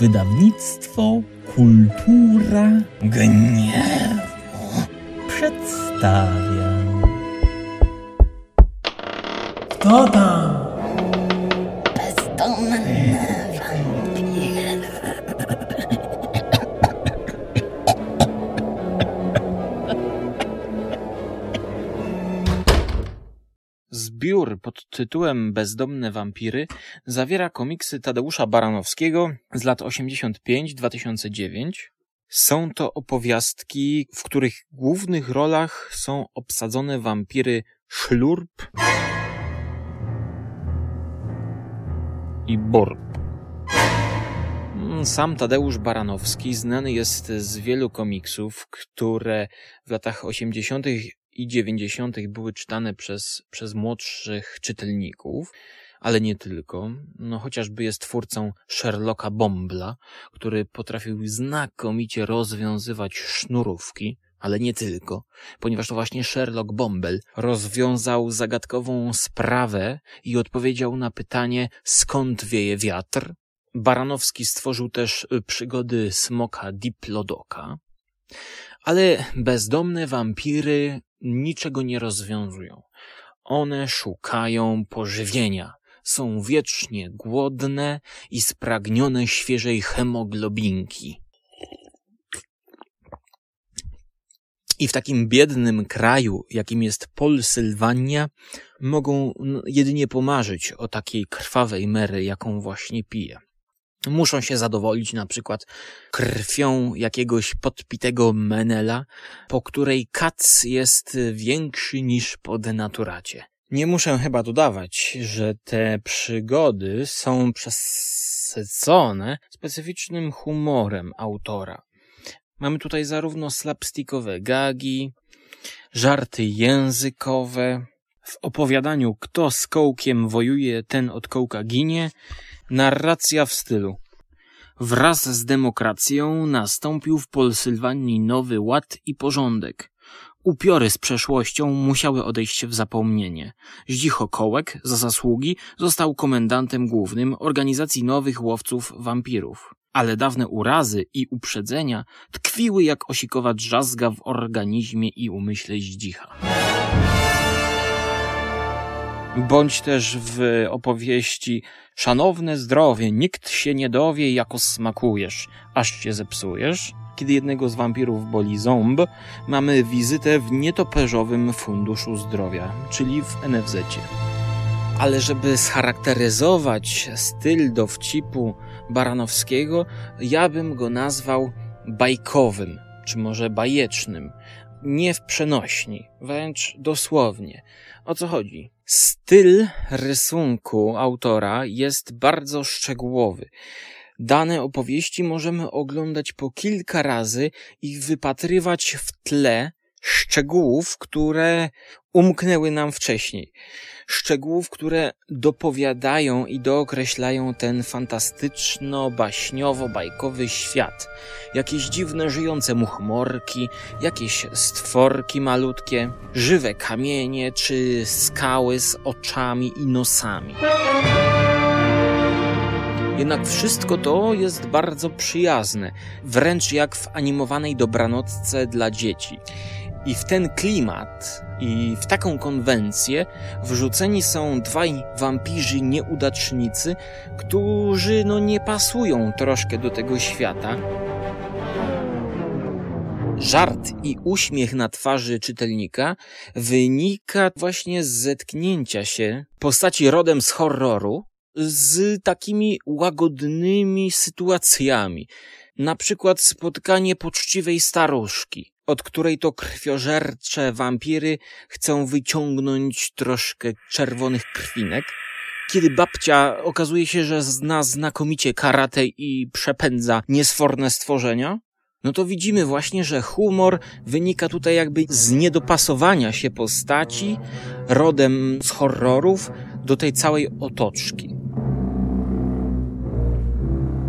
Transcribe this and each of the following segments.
Wydawnictwo Kultura Gniewu przedstawia. Kto tam? Zbiór pod tytułem Bezdomne wampiry zawiera komiksy Tadeusza Baranowskiego z lat 85-2009. Są to opowiastki, w których głównych rolach są obsadzone wampiry Szlurp i Borb. Sam Tadeusz Baranowski znany jest z wielu komiksów, które w latach 80. i 90. były czytane przez, przez młodszych czytelników, ale nie tylko. No chociażby jest twórcą Sherlocka Bombla, który potrafił znakomicie rozwiązywać sznurówki, ale nie tylko, ponieważ to właśnie Sherlock Bombel rozwiązał zagadkową sprawę i odpowiedział na pytanie, skąd wieje wiatr. Baranowski stworzył też przygody smoka Diplodoka, ale bezdomne wampiry niczego nie rozwiązują. One szukają pożywienia, są wiecznie głodne i spragnione świeżej hemoglobinki. I w takim biednym kraju, jakim jest Polsylwania, mogą jedynie pomarzyć o takiej krwawej mery, jaką właśnie pije. Muszą się zadowolić na przykład krwią jakiegoś podpitego menela, po której kac jest większy niż po denaturacie. Nie muszę chyba dodawać, że te przygody są przesycone specyficznym humorem autora. Mamy tutaj zarówno slapstickowe gagi, żarty językowe, w opowiadaniu kto z kołkiem wojuje, ten od kołka ginie, narracja w stylu. Wraz z demokracją nastąpił w Polsylwanii nowy ład i porządek. Upiory z przeszłością musiały odejść w zapomnienie. Zdzicho Kołek za zasługi został komendantem głównym organizacji nowych łowców wampirów. Ale dawne urazy i uprzedzenia tkwiły jak osikowa drzazga w organizmie i umyśle Zdzicha bądź też w opowieści Szanowne zdrowie, nikt się nie dowie, jako smakujesz, aż cię zepsujesz. Kiedy jednego z wampirów boli ząb, mamy wizytę w nietoperzowym funduszu zdrowia, czyli w NFZ. Ale żeby scharakteryzować styl dowcipu Baranowskiego, ja bym go nazwał bajkowym, czy może bajecznym. Nie w przenośni, wręcz dosłownie. O co chodzi? Styl rysunku autora jest bardzo szczegółowy. Dane opowieści możemy oglądać po kilka razy i wypatrywać w tle szczegółów, które umknęły nam wcześniej. Szczegółów, które dopowiadają i dookreślają ten fantastyczno-baśniowo-bajkowy świat. Jakieś dziwne żyjące muchmorki, jakieś stworki malutkie, żywe kamienie czy skały z oczami i nosami. Jednak wszystko to jest bardzo przyjazne, wręcz jak w animowanej dobranocce dla dzieci. I w ten klimat i w taką konwencję wrzuceni są dwaj wampirzy nieudacznicy, którzy no nie pasują troszkę do tego świata. Żart i uśmiech na twarzy czytelnika wynika właśnie z zetknięcia się postaci rodem z horroru z takimi łagodnymi sytuacjami. Na przykład spotkanie poczciwej staruszki, od której to krwiożercze wampiry chcą wyciągnąć troszkę czerwonych krwinek. Kiedy babcia okazuje się, że zna znakomicie karate i przepędza niesforne stworzenia, no to widzimy właśnie, że humor wynika tutaj jakby z niedopasowania się postaci rodem z horrorów do tej całej otoczki.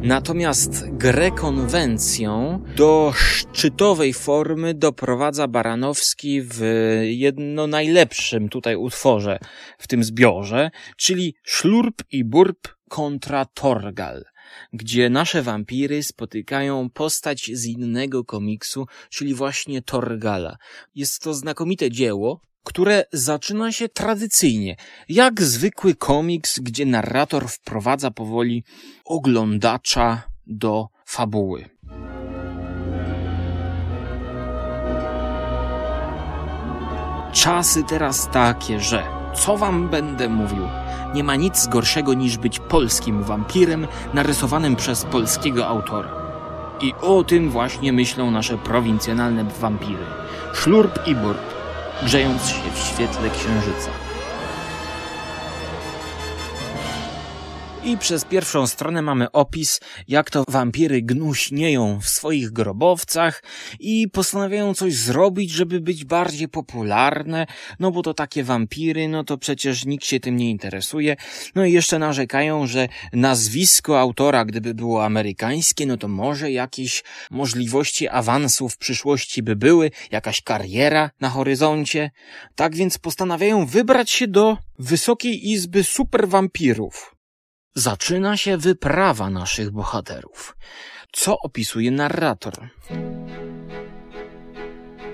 Natomiast grę konwencją do szczytowej formy doprowadza Baranowski w jedno najlepszym tutaj utworze w tym zbiorze, czyli Szlurp i Burp kontra Torgal. gdzie nasze wampiry spotykają postać z innego komiksu, czyli właśnie Torgala. Jest to znakomite dzieło, które zaczyna się tradycyjnie, jak zwykły komiks, gdzie narrator wprowadza powoli oglądacza do fabuły. Czasy teraz takie, że co wam będę mówił? Nie ma nic gorszego niż być polskim wampirem narysowanym przez polskiego autora. I o tym właśnie myślą nasze prowincjonalne wampiry. Szlurp i burp, grzejąc się w świetle księżyca. I przez pierwszą stronę mamy opis, jak to wampiry gnuśnieją w swoich grobowcach i postanawiają coś zrobić, żeby być bardziej popularne, no bo to takie wampiry, no to przecież nikt się tym nie interesuje. No i jeszcze narzekają, że nazwisko autora, gdyby było amerykańskie, no to może jakieś możliwości awansu w przyszłości by były, jakaś kariera na horyzoncie. Tak więc postanawiają wybrać się do Wysokiej Izby Superwampirów. Zaczyna się wyprawa naszych bohaterów. Co opisuje narrator?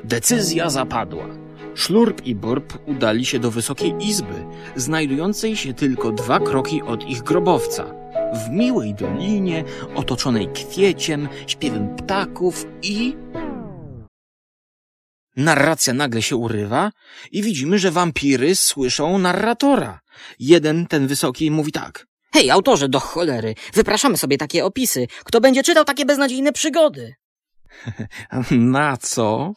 Decyzja zapadła. Szlurp i Burp udali się do Wysokiej Izby, znajdującej się tylko dwa kroki od ich grobowca. W miłej dolinie, otoczonej kwieciem, śpiewem ptaków i... Narracja nagle się urywa i widzimy, że wampiry słyszą narratora. Jeden, ten wysoki, mówi tak. Hej, autorze, do cholery, wypraszamy sobie takie opisy. Kto będzie czytał takie beznadziejne przygody? Na co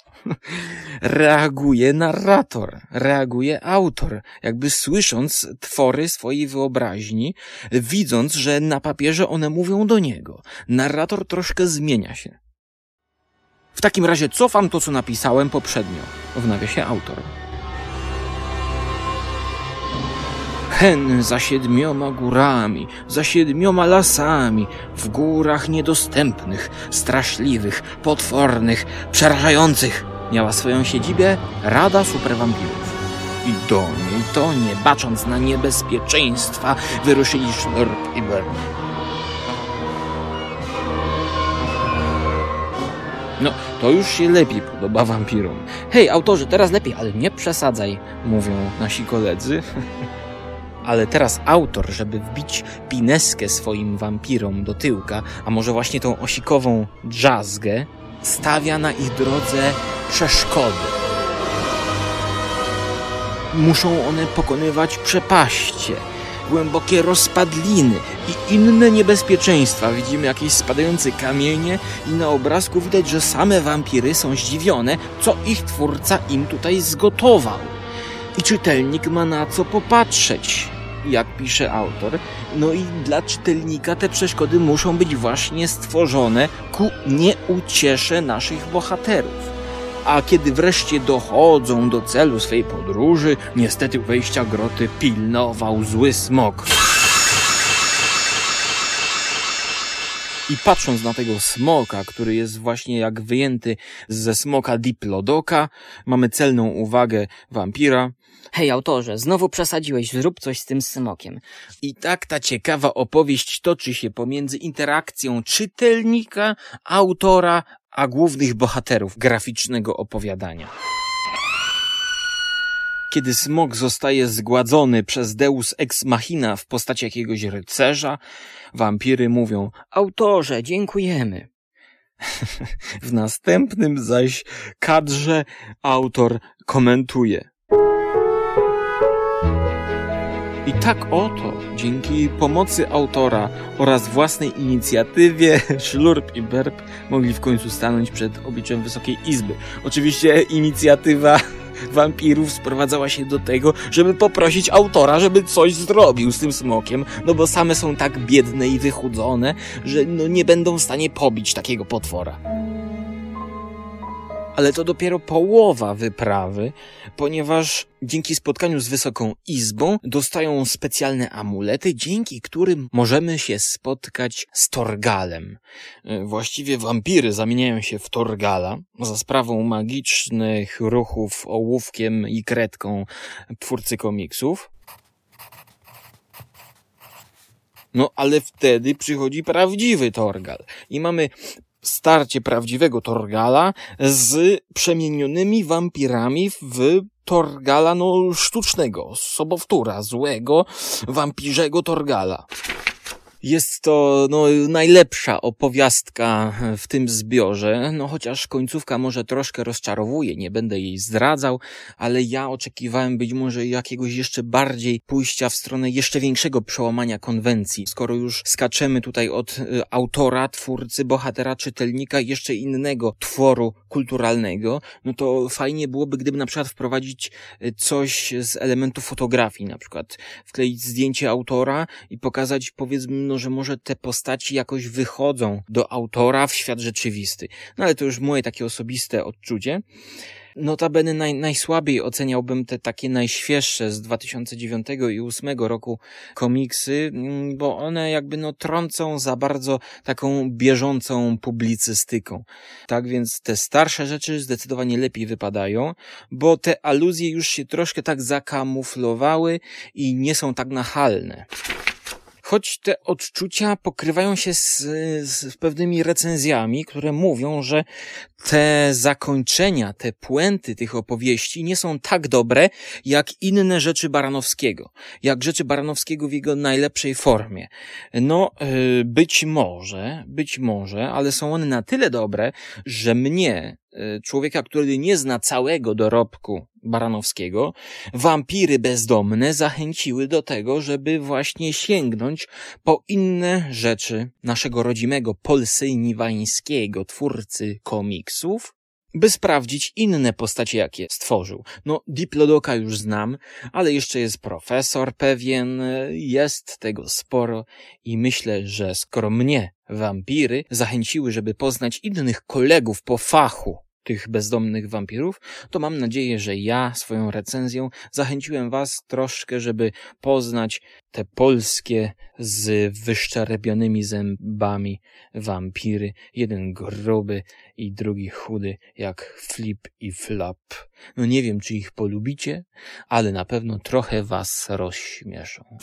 reaguje narrator, reaguje autor, jakby słysząc twory swojej wyobraźni, widząc, że na papierze one mówią do niego. Narrator troszkę zmienia się. W takim razie cofam to, co napisałem poprzednio. W nawiasie autor. Hen za siedmioma górami, za siedmioma lasami, w górach niedostępnych, straszliwych, potwornych, przerażających, miała swoją siedzibę Rada Superwampirów. I do niej to, nie bacząc na niebezpieczeństwa, wyruszyli Schnurp i Bern. No, to już się lepiej podoba wampirom. Hej, autorze, teraz lepiej, ale nie przesadzaj, mówią nasi koledzy. Ale teraz autor, żeby wbić pineskę swoim wampirom do tyłka, a może właśnie tą osikową drzazgę, stawia na ich drodze przeszkody. Muszą one pokonywać przepaście, głębokie rozpadliny i inne niebezpieczeństwa. Widzimy jakieś spadające kamienie i na obrazku widać, że same wampiry są zdziwione, co ich twórca im tutaj zgotował. I czytelnik ma na co popatrzeć, jak pisze autor. No i dla czytelnika te przeszkody muszą być właśnie stworzone ku nieuciesze naszych bohaterów. A kiedy wreszcie dochodzą do celu swej podróży, niestety wejścia groty pilnował zły smok. I patrząc na tego smoka, który jest właśnie jak wyjęty ze smoka Diplodoka, mamy celną uwagę wampira. Hej, autorze, znowu przesadziłeś, zrób coś z tym smokiem. I tak ta ciekawa opowieść toczy się pomiędzy interakcją czytelnika, autora, a głównych bohaterów graficznego opowiadania. Kiedy smok zostaje zgładzony przez Deus Ex Machina w postaci jakiegoś rycerza, wampiry mówią, Autorze, dziękujemy. w następnym zaś kadrze autor komentuje. I tak oto, dzięki pomocy autora oraz własnej inicjatywie, Szlurp i Berb mogli w końcu stanąć przed obliczem Wysokiej Izby. Oczywiście inicjatywa wampirów sprowadzała się do tego, żeby poprosić autora, żeby coś zrobił z tym smokiem, no bo same są tak biedne i wychudzone, że no nie będą w stanie pobić takiego potwora. Ale to dopiero połowa wyprawy, ponieważ dzięki spotkaniu z Wysoką Izbą dostają specjalne amulety, dzięki którym możemy się spotkać z Torgalem. E, Właściwie wampiry zamieniają się w Torgala za sprawą magicznych ruchów ołówkiem i kredką twórcy komiksów. No ale wtedy przychodzi prawdziwy Torgal i mamy starcie prawdziwego Torgala z przemienionymi wampirami w Torgala no sztucznego, sobowtóra, złego, wampirzego Torgala. Jest to no, najlepsza opowiastka w tym zbiorze, no chociaż końcówka może troszkę rozczarowuje, nie będę jej zdradzał, ale ja oczekiwałem być może jakiegoś jeszcze bardziej pójścia w stronę jeszcze większego przełamania konwencji. Skoro już skaczemy tutaj od y, autora, twórcy, bohatera, czytelnika, jeszcze innego tworu kulturalnego, no to fajnie byłoby, gdyby na przykład wprowadzić y, coś z elementów fotografii, na przykład wkleić zdjęcie autora i pokazać powiedzmy no, że może te postaci jakoś wychodzą do autora w świat rzeczywisty. No ale to już moje takie osobiste odczucie. Notabene naj, najsłabiej oceniałbym te takie najświeższe z 2009 i 2008 roku komiksy, mm, bo one jakby no trącą za bardzo taką bieżącą publicystyką. Tak więc te starsze rzeczy zdecydowanie lepiej wypadają, bo te aluzje już się troszkę tak zakamuflowały i nie są tak nachalne choć te odczucia pokrywają się z, z pewnymi recenzjami, które mówią, że te zakończenia, te puenty tych opowieści nie są tak dobre, jak inne rzeczy Baranowskiego, jak rzeczy Baranowskiego w jego najlepszej formie. No, y, być może, być może, ale są one na tyle dobre, że mnie człowieka, który nie zna całego dorobku Baranowskiego, wampiry bezdomne zachęciły do tego, żeby właśnie sięgnąć po inne rzeczy naszego rodzimego polsyjniwańskiego twórcy komiksów, by sprawdzić inne postacie, jakie stworzył. No, Diplodoka już znam, ale jeszcze jest profesor pewien, jest tego sporo i myślę, że skoro mnie wampiry zachęciły, żeby poznać innych kolegów po fachu tych bezdomnych wampirów, to mam nadzieję, że ja swoją recenzją zachęciłem Was troszkę, żeby poznać te polskie z wyszczerebionymi zębami wampiry. Jeden gruby i drugi chudy jak flip i flap. No nie wiem, czy ich polubicie, ale na pewno trochę Was rozśmieszą.